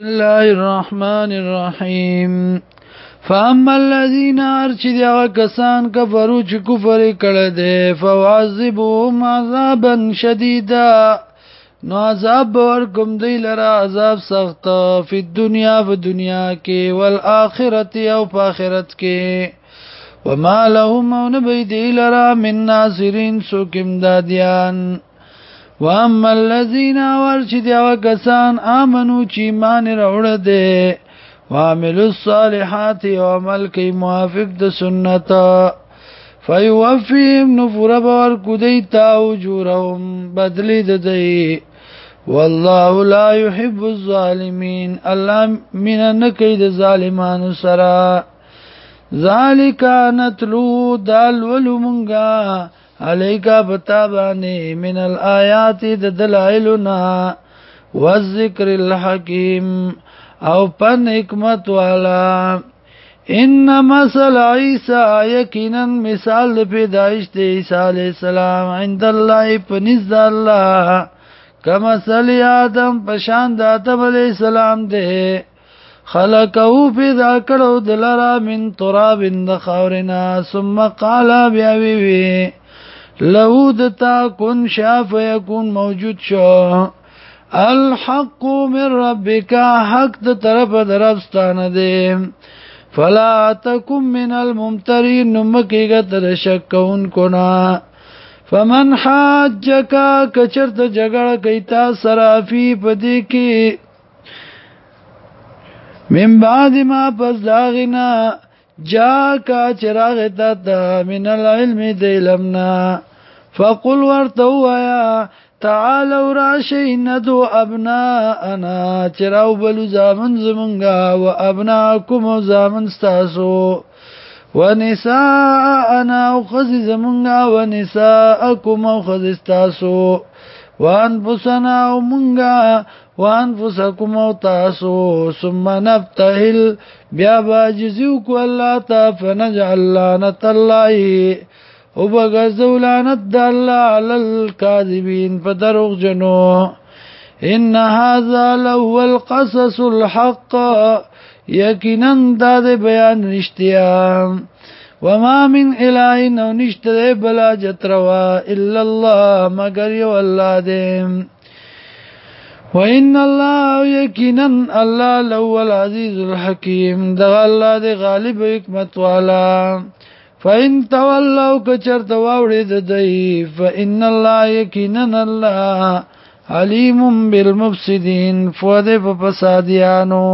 الله الرحمن الرحیم فاما الذين ارشد وكسان كفروا كفر کړه دې فواذبهم عذابا شديدا نو عذاب ور کوم دی لرا عذاب سخت په دنیا په دنیا کې والآخرت او په آخرت کې وما لهم نبي دی لرا من ناصرين سو کېم دادیان واما الذين ورشد وكسان امنوا چی مان روړه دي وعملوا الصالحات وعمل کوي موافق د سنت فيوفيهم نفر بور کدی تا اجورهم بدلی د دی والله لا يحب الظالمين الله من نکید ظالمانو سرا ذالک نتلو دال ولمنگا علیکا بتابانی من الآیات د دلائلنا والذکر الحکیم او پن حکمت والا ان مثل عیسی یقینا مثال پیدائش د عیسی علی السلام عند الله پنځ الله کما صلی آدم پشان د آدم علی السلام ده خلقو پیدا کړو دلرا من تراب د خاورنا ثم قال بیا وی وی لو دتا کن شاف یکون موجود شو الحق من ربک حق د طرف دربستانه دی فلا تکم من الممترین نمکیگا تدشک کون کنا فمن حاجکا کچرت جگڑ کئیتا سرافی پدی کی من بعد ما پس داغینا جا کا چراغ تا تا من العلم دیلمنا فقل ورته يا تعالوا راشي ندو ابناءنا چراو بلو زامن زمنگا و ابناءكم زامن ستاسو و انا او خزي زمنگا و نساءكم او خزي ستاسو و انفسنا او او تاسو ثم نبتهل بیا باجزیوکو اللہ تا فنجعل لانت اللہی او بغزو لعنت د الله علی الکاذبین په دروغ جنو ان هاذا لهو القصص الحق یقینا د بیان رښتیا وما من اله او نشته بلا جتروا الا الله مگر یو الله دې وان الله یقینا الله لو العزیز الحکیم دغه الله دې غالب حکمت والا فإن تولوا کچر تواوړې د دای فإن الله یقینا الله علیم بالمفسدين فوده په فسادیانو